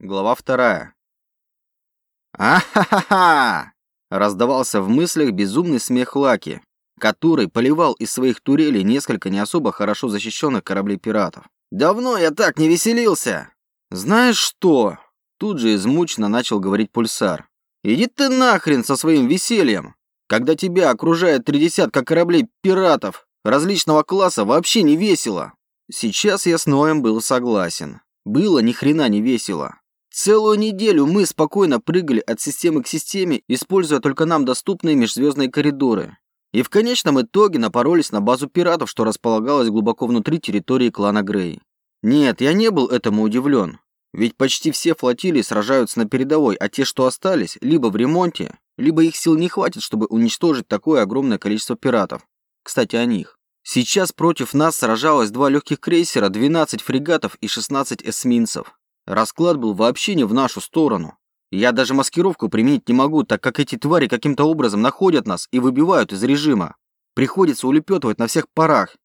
Глава вторая. «А-ха-ха-ха!» Раздавался в мыслях безумный смех Лаки, который поливал из своих турелей несколько не особо хорошо защищенных кораблей пиратов. «Давно я так не веселился!» «Знаешь что?» Тут же измученно начал говорить Пульсар. «Иди ты нахрен со своим весельем! Когда тебя окружает три десятка кораблей пиратов различного класса, вообще не весело!» Сейчас я с Ноем был согласен. Было ни хрена не весело. Целую неделю мы спокойно прыгали от системы к системе, используя только нам доступные межзвездные коридоры. И в конечном итоге напоролись на базу пиратов, что располагалась глубоко внутри территории клана Грей. Нет, я не был этому удивлен. Ведь почти все флотилии сражаются на передовой, а те, что остались, либо в ремонте, либо их сил не хватит, чтобы уничтожить такое огромное количество пиратов. Кстати, о них. Сейчас против нас сражалось два легких крейсера, 12 фрегатов и 16 эсминцев. Расклад был вообще не в нашу сторону. Я даже маскировку применить не могу, так как эти твари каким-то образом находят нас и выбивают из режима. Приходится улепетывать на всех парах,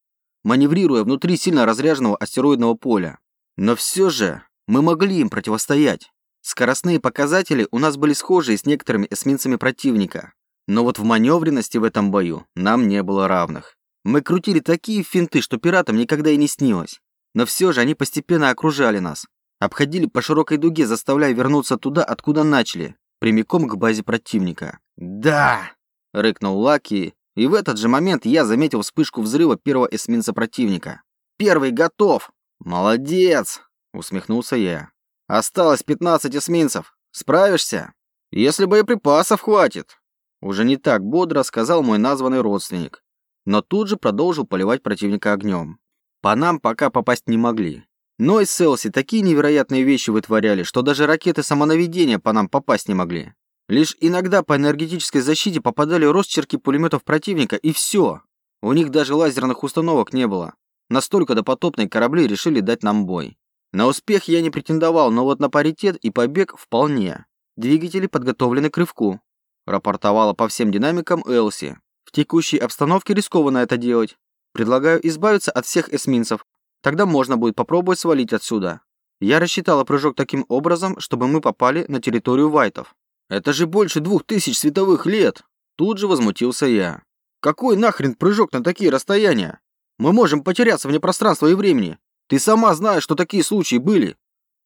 маневрируя внутри сильно разряженного астероидного поля. Но все же мы могли им противостоять. Скоростные показатели у нас были схожи с некоторыми эсминцами противника. Но вот в маневренности в этом бою нам не было равных. Мы крутили такие финты, что пиратам никогда и не снилось. Но все же они постепенно окружали нас, Обходили по широкой дуге, заставляя вернуться туда, откуда начали, прямиком к базе противника. «Да!» — рыкнул Лаки, и в этот же момент я заметил вспышку взрыва первого эсминца противника. «Первый готов!» «Молодец!» — усмехнулся я. «Осталось 15 эсминцев. Справишься?» «Если боеприпасов хватит!» Уже не так бодро сказал мой названный родственник, но тут же продолжил поливать противника огнем. По нам пока попасть не могли. Но и Селси такие невероятные вещи вытворяли, что даже ракеты самонаведения по нам попасть не могли. Лишь иногда по энергетической защите попадали росчерки пулеметов противника, и все. У них даже лазерных установок не было. Настолько допотопные корабли решили дать нам бой. На успех я не претендовал, но вот на паритет и побег вполне. Двигатели подготовлены к рывку. Рапортовала по всем динамикам Элси. В текущей обстановке рискованно это делать. Предлагаю избавиться от всех эсминцев, Тогда можно будет попробовать свалить отсюда. Я рассчитала прыжок таким образом, чтобы мы попали на территорию Вайтов. Это же больше двух тысяч световых лет! Тут же возмутился я. Какой нахрен прыжок на такие расстояния? Мы можем потеряться вне пространства и времени. Ты сама знаешь, что такие случаи были.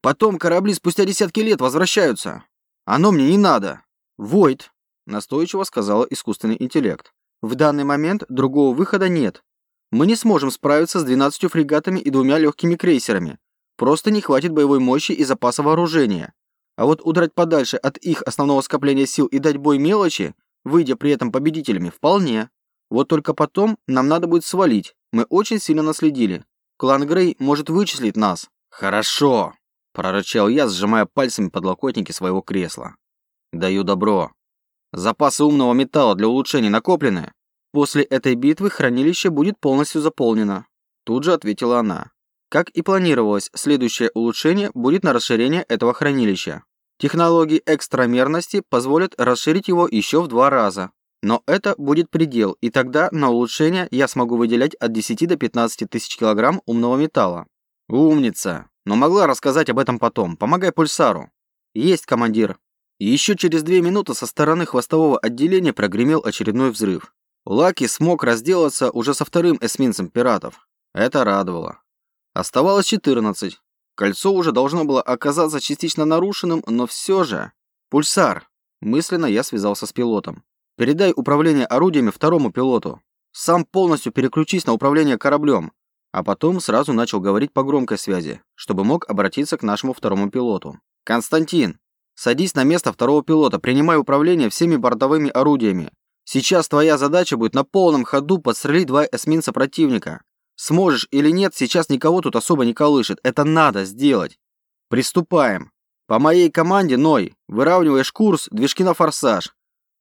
Потом корабли спустя десятки лет возвращаются. Оно мне не надо. Войт, настойчиво сказала искусственный интеллект. В данный момент другого выхода нет мы не сможем справиться с 12 фрегатами и двумя легкими крейсерами. Просто не хватит боевой мощи и запаса вооружения. А вот удрать подальше от их основного скопления сил и дать бой мелочи, выйдя при этом победителями, вполне. Вот только потом нам надо будет свалить. Мы очень сильно наследили. Клан Грей может вычислить нас. Хорошо, прорычал я, сжимая пальцами подлокотники своего кресла. Даю добро. Запасы умного металла для улучшений накоплены? После этой битвы хранилище будет полностью заполнено. Тут же ответила она. Как и планировалось, следующее улучшение будет на расширение этого хранилища. Технологии экстрамерности позволят расширить его еще в два раза. Но это будет предел, и тогда на улучшение я смогу выделять от 10 до 15 тысяч килограмм умного металла. Умница. Но могла рассказать об этом потом. Помогай пульсару. Есть, командир. еще через две минуты со стороны хвостового отделения прогремел очередной взрыв. Лаки смог разделаться уже со вторым эсминцем пиратов. Это радовало. Оставалось 14. Кольцо уже должно было оказаться частично нарушенным, но все же... Пульсар. Мысленно я связался с пилотом. Передай управление орудиями второму пилоту. Сам полностью переключись на управление кораблем. А потом сразу начал говорить по громкой связи, чтобы мог обратиться к нашему второму пилоту. Константин, садись на место второго пилота, принимай управление всеми бортовыми орудиями. Сейчас твоя задача будет на полном ходу подстрелить два эсминца противника. Сможешь или нет, сейчас никого тут особо не колышет. Это надо сделать. Приступаем. По моей команде, Ной, выравниваешь курс, движки на форсаж.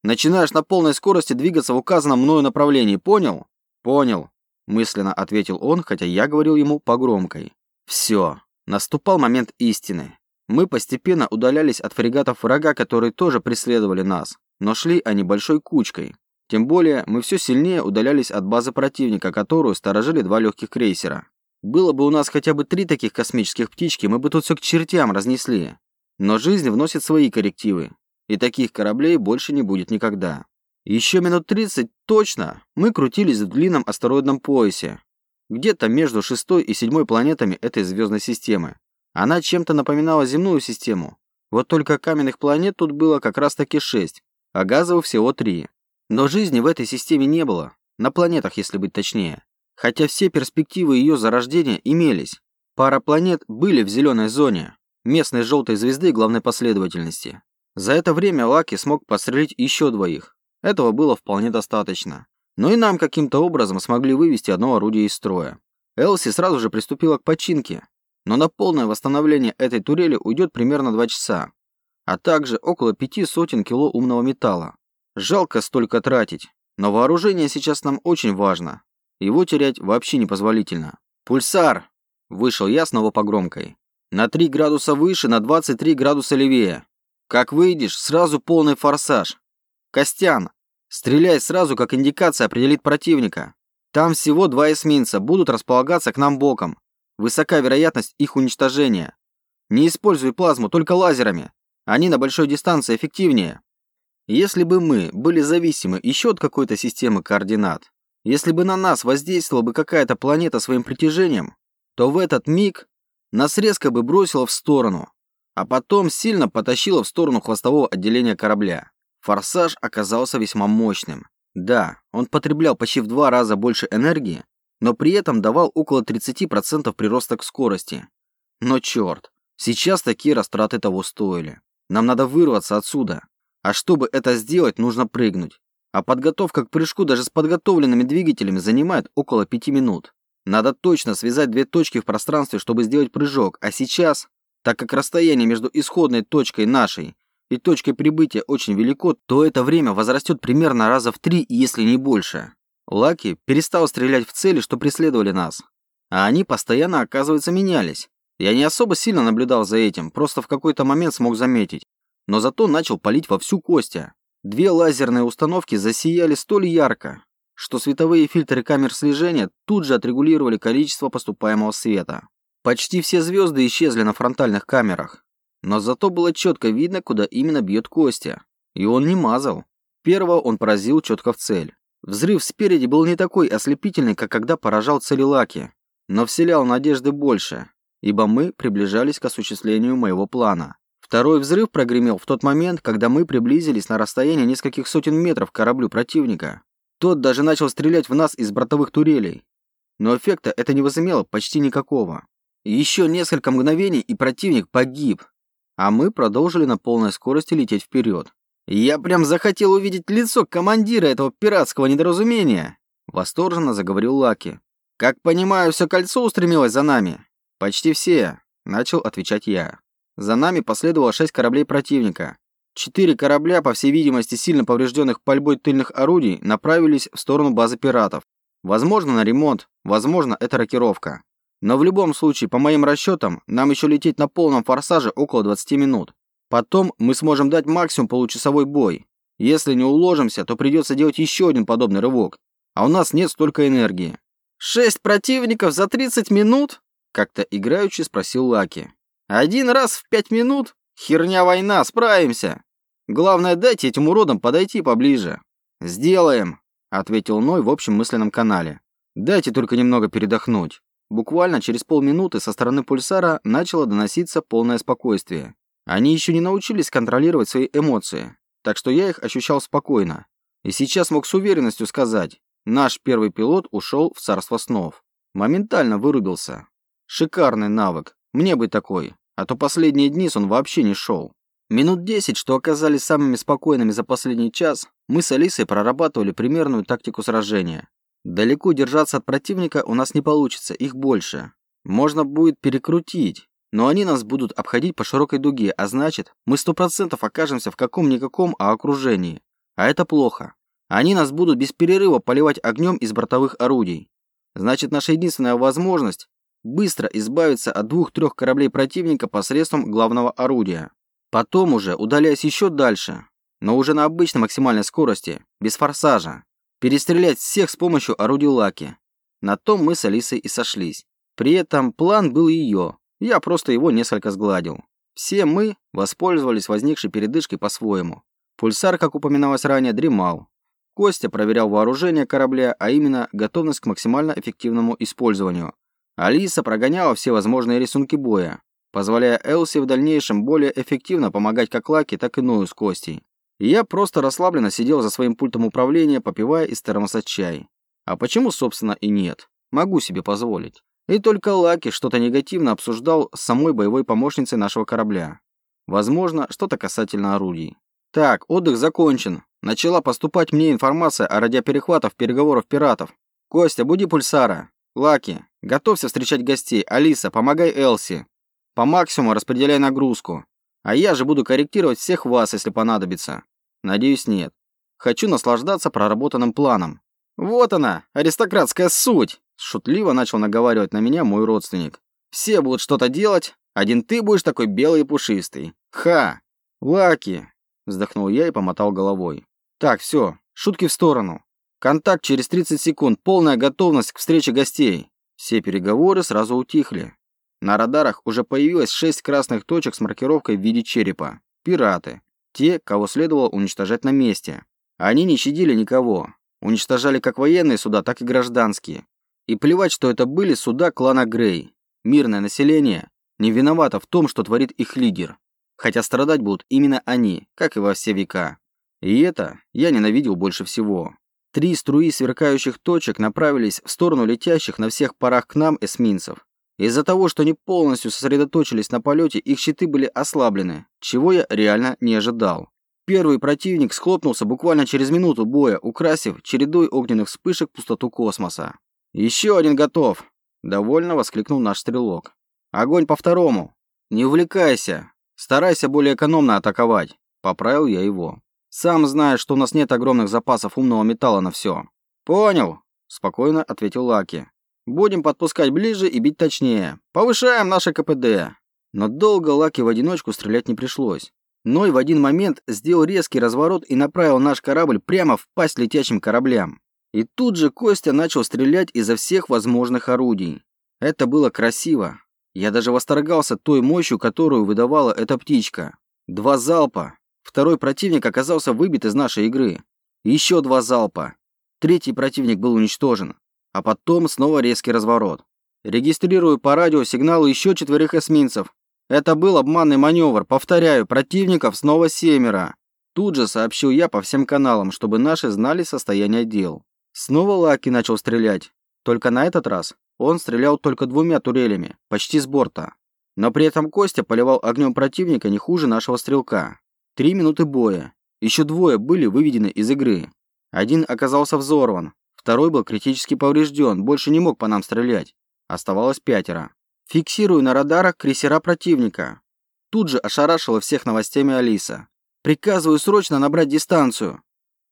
Начинаешь на полной скорости двигаться в указанном мною направлении, понял? Понял, мысленно ответил он, хотя я говорил ему по громкой. Все, наступал момент истины. Мы постепенно удалялись от фрегатов врага, которые тоже преследовали нас но шли они большой кучкой. Тем более, мы все сильнее удалялись от базы противника, которую сторожили два легких крейсера. Было бы у нас хотя бы три таких космических птички, мы бы тут все к чертям разнесли. Но жизнь вносит свои коррективы, и таких кораблей больше не будет никогда. Еще минут 30 точно мы крутились в длинном астероидном поясе, где-то между шестой и седьмой планетами этой звездной системы. Она чем-то напоминала земную систему, вот только каменных планет тут было как раз таки шесть, а газовых всего три. Но жизни в этой системе не было, на планетах, если быть точнее. Хотя все перспективы ее зарождения имелись. Пара планет были в зеленой зоне, местной желтой звезды главной последовательности. За это время Лаки смог подстрелить еще двоих. Этого было вполне достаточно. Но и нам каким-то образом смогли вывести одно орудие из строя. Элси сразу же приступила к починке, но на полное восстановление этой турели уйдет примерно 2 часа, а также около пяти сотен кило умного металла. Жалко столько тратить, но вооружение сейчас нам очень важно. Его терять вообще непозволительно. «Пульсар!» Вышел я снова по громкой. «На 3 градуса выше, на 23 градуса левее. Как выйдешь, сразу полный форсаж. Костян, стреляй сразу, как индикация определит противника. Там всего два эсминца, будут располагаться к нам боком. Высока вероятность их уничтожения. Не используй плазму, только лазерами. Они на большой дистанции эффективнее. Если бы мы были зависимы еще от какой-то системы координат, если бы на нас воздействовала бы какая-то планета своим притяжением, то в этот миг нас резко бы бросило в сторону, а потом сильно потащило в сторону хвостового отделения корабля. Форсаж оказался весьма мощным. Да, он потреблял почти в два раза больше энергии, но при этом давал около 30% прироста к скорости. Но черт, сейчас такие растраты того стоили. Нам надо вырваться отсюда. А чтобы это сделать, нужно прыгнуть. А подготовка к прыжку даже с подготовленными двигателями занимает около 5 минут. Надо точно связать две точки в пространстве, чтобы сделать прыжок. А сейчас, так как расстояние между исходной точкой нашей и точкой прибытия очень велико, то это время возрастет примерно раза в три, если не больше. Лаки перестал стрелять в цели, что преследовали нас. А они постоянно, оказывается, менялись. Я не особо сильно наблюдал за этим, просто в какой-то момент смог заметить. Но зато начал палить во всю Костя. Две лазерные установки засияли столь ярко, что световые фильтры камер слежения тут же отрегулировали количество поступаемого света. Почти все звезды исчезли на фронтальных камерах. Но зато было четко видно, куда именно бьет Костя. И он не мазал. Первого он поразил четко в цель. Взрыв спереди был не такой ослепительный, как когда поражал целилаки, но вселял надежды больше, ибо мы приближались к осуществлению моего плана. Второй взрыв прогремел в тот момент, когда мы приблизились на расстояние нескольких сотен метров к кораблю противника. Тот даже начал стрелять в нас из бортовых турелей. Но эффекта это не возымело почти никакого. Еще несколько мгновений, и противник погиб. А мы продолжили на полной скорости лететь вперед. «Я прям захотел увидеть лицо командира этого пиратского недоразумения!» Восторженно заговорил Лаки. «Как понимаю, все кольцо устремилось за нами?» «Почти все», — начал отвечать я. За нами последовало шесть кораблей противника. Четыре корабля, по всей видимости, сильно поврежденных пальбой тыльных орудий, направились в сторону базы пиратов. Возможно, на ремонт, возможно, это рокировка. Но в любом случае, по моим расчетам, нам еще лететь на полном форсаже около 20 минут. Потом мы сможем дать максимум получасовой бой. Если не уложимся, то придется делать еще один подобный рывок. А у нас нет столько энергии. «Шесть противников за 30 минут?» Как-то играючи спросил Лаки. «Один раз в пять минут? Херня война, справимся. Главное, дайте этим уродам подойти поближе». «Сделаем», — ответил Ной в общем мысленном канале. «Дайте только немного передохнуть». Буквально через полминуты со стороны пульсара начало доноситься полное спокойствие. Они еще не научились контролировать свои эмоции, так что я их ощущал спокойно. И сейчас мог с уверенностью сказать, наш первый пилот ушел в царство снов. Моментально вырубился. Шикарный навык, мне бы такой, а то последние дни он вообще не шел. Минут десять, что оказались самыми спокойными за последний час, мы с Алисой прорабатывали примерную тактику сражения. Далеко держаться от противника у нас не получится, их больше. Можно будет перекрутить, но они нас будут обходить по широкой дуге, а значит, мы сто процентов окажемся в каком-никаком а окружении. А это плохо. Они нас будут без перерыва поливать огнем из бортовых орудий. Значит, наша единственная возможность – быстро избавиться от двух-трех кораблей противника посредством главного орудия. Потом уже, удаляясь еще дальше, но уже на обычной максимальной скорости, без форсажа, перестрелять всех с помощью орудий Лаки. На том мы с Алисой и сошлись. При этом план был ее, я просто его несколько сгладил. Все мы воспользовались возникшей передышкой по-своему. Пульсар, как упоминалось ранее, дремал. Костя проверял вооружение корабля, а именно готовность к максимально эффективному использованию. Алиса прогоняла все возможные рисунки боя, позволяя Элси в дальнейшем более эффективно помогать как Лаки, так и Ною с Костей. Я просто расслабленно сидел за своим пультом управления, попивая из термоса чай. А почему, собственно, и нет? Могу себе позволить. И только Лаки что-то негативно обсуждал с самой боевой помощницей нашего корабля. Возможно, что-то касательно орудий. Так, отдых закончен. Начала поступать мне информация о радиоперехватах переговоров пиратов. Костя, буди пульсара. Лаки, готовься встречать гостей. Алиса, помогай Элси. По максимуму распределяй нагрузку. А я же буду корректировать всех вас, если понадобится. Надеюсь, нет. Хочу наслаждаться проработанным планом. Вот она, аристократская суть. Шутливо начал наговаривать на меня мой родственник. Все будут что-то делать, один ты будешь такой белый и пушистый. Ха! Лаки! Вздохнул я и помотал головой. Так, все, шутки в сторону. Контакт через 30 секунд, полная готовность к встрече гостей. Все переговоры сразу утихли. На радарах уже появилось шесть красных точек с маркировкой в виде черепа. Пираты. Те, кого следовало уничтожать на месте. Они не щадили никого. Уничтожали как военные суда, так и гражданские. И плевать, что это были суда клана Грей. Мирное население не виновато в том, что творит их лидер. Хотя страдать будут именно они, как и во все века. И это я ненавидел больше всего. Три струи сверкающих точек направились в сторону летящих на всех парах к нам эсминцев. Из-за того, что они полностью сосредоточились на полете, их щиты были ослаблены, чего я реально не ожидал. Первый противник схлопнулся буквально через минуту боя, украсив чередой огненных вспышек пустоту космоса. «Еще один готов!» – довольно воскликнул наш стрелок. «Огонь по второму! Не увлекайся! Старайся более экономно атаковать!» – поправил я его. «Сам знаешь, что у нас нет огромных запасов умного металла на все». «Понял!» – спокойно ответил Лаки. «Будем подпускать ближе и бить точнее. Повышаем наше КПД!» Но долго Лаки в одиночку стрелять не пришлось. Ной в один момент сделал резкий разворот и направил наш корабль прямо в пасть летящим кораблям. И тут же Костя начал стрелять изо всех возможных орудий. Это было красиво. Я даже восторгался той мощью, которую выдавала эта птичка. Два залпа. Второй противник оказался выбит из нашей игры. Еще два залпа. Третий противник был уничтожен. А потом снова резкий разворот. Регистрирую по радио сигналы еще четверых эсминцев. Это был обманный маневр. Повторяю, противников снова семеро. Тут же сообщил я по всем каналам, чтобы наши знали состояние дел. Снова Лаки начал стрелять. Только на этот раз он стрелял только двумя турелями, почти с борта. Но при этом Костя поливал огнем противника не хуже нашего стрелка. Три минуты боя. Еще двое были выведены из игры. Один оказался взорван, второй был критически поврежден, больше не мог по нам стрелять. Оставалось пятеро. Фиксирую на радарах крейсера противника. Тут же ошарашила всех новостями Алиса. Приказываю срочно набрать дистанцию.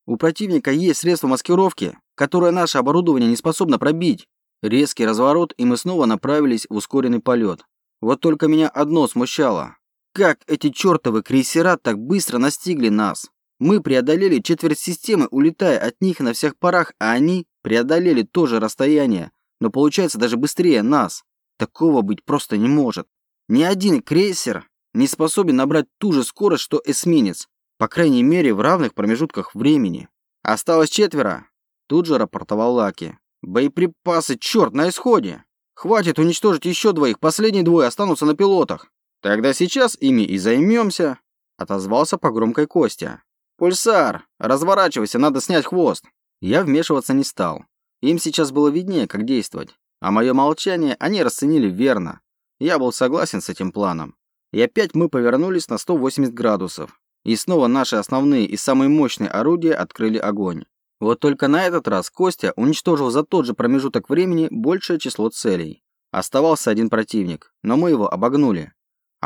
У противника есть средство маскировки, которое наше оборудование не способно пробить. Резкий разворот, и мы снова направились в ускоренный полет. Вот только меня одно смущало. Как эти чертовы крейсера так быстро настигли нас? Мы преодолели четверть системы, улетая от них на всех парах, а они преодолели то же расстояние, но получается даже быстрее нас. Такого быть просто не может. Ни один крейсер не способен набрать ту же скорость, что эсминец. По крайней мере, в равных промежутках времени. Осталось четверо. Тут же рапортовал Лаки. Боеприпасы, черт, на исходе. Хватит уничтожить еще двоих, последние двое останутся на пилотах. Тогда сейчас ими и займемся. Отозвался по громкой Костя. Пульсар, разворачивайся, надо снять хвост. Я вмешиваться не стал. Им сейчас было виднее, как действовать. А мое молчание они расценили верно. Я был согласен с этим планом. И опять мы повернулись на 180 градусов. И снова наши основные и самые мощные орудия открыли огонь. Вот только на этот раз Костя уничтожил за тот же промежуток времени большее число целей. Оставался один противник, но мы его обогнули.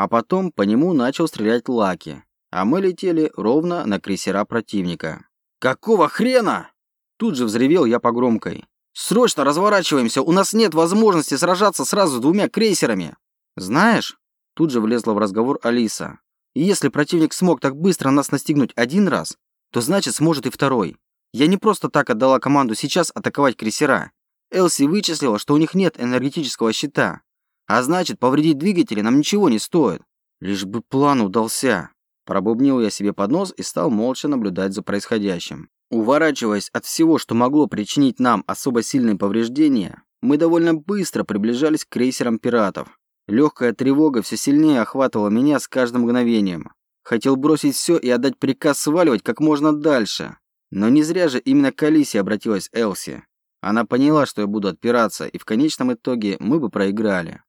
А потом по нему начал стрелять Лаки, а мы летели ровно на крейсера противника. «Какого хрена?» Тут же взревел я по громкой. «Срочно разворачиваемся, у нас нет возможности сражаться сразу с двумя крейсерами!» «Знаешь?» Тут же влезла в разговор Алиса. Если противник смог так быстро нас настигнуть один раз, то значит сможет и второй. Я не просто так отдала команду сейчас атаковать крейсера. Элси вычислила, что у них нет энергетического щита. А значит, повредить двигатели нам ничего не стоит. Лишь бы план удался. Пробубнил я себе под нос и стал молча наблюдать за происходящим. Уворачиваясь от всего, что могло причинить нам особо сильные повреждения, мы довольно быстро приближались к крейсерам пиратов. Легкая тревога все сильнее охватывала меня с каждым мгновением. Хотел бросить все и отдать приказ сваливать как можно дальше. Но не зря же именно к Алисе обратилась Элси. Она поняла, что я буду отпираться, и в конечном итоге мы бы проиграли.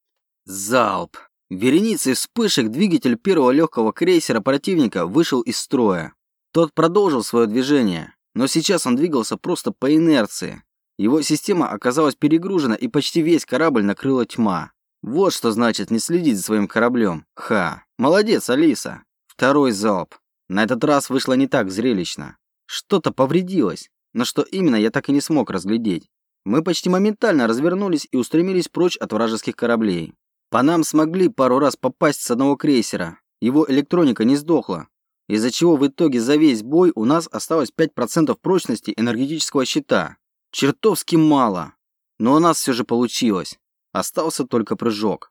Залп! Вереницей вспышек двигатель первого легкого крейсера противника вышел из строя. Тот продолжил свое движение, но сейчас он двигался просто по инерции. Его система оказалась перегружена, и почти весь корабль накрыла тьма. Вот что значит не следить за своим кораблем. Ха. Молодец, Алиса. Второй залп. На этот раз вышло не так зрелищно. Что-то повредилось, но что именно я так и не смог разглядеть. Мы почти моментально развернулись и устремились прочь от вражеских кораблей. По нам смогли пару раз попасть с одного крейсера. Его электроника не сдохла, из-за чего в итоге за весь бой у нас осталось 5% прочности энергетического щита. Чертовски мало. Но у нас все же получилось. Остался только прыжок.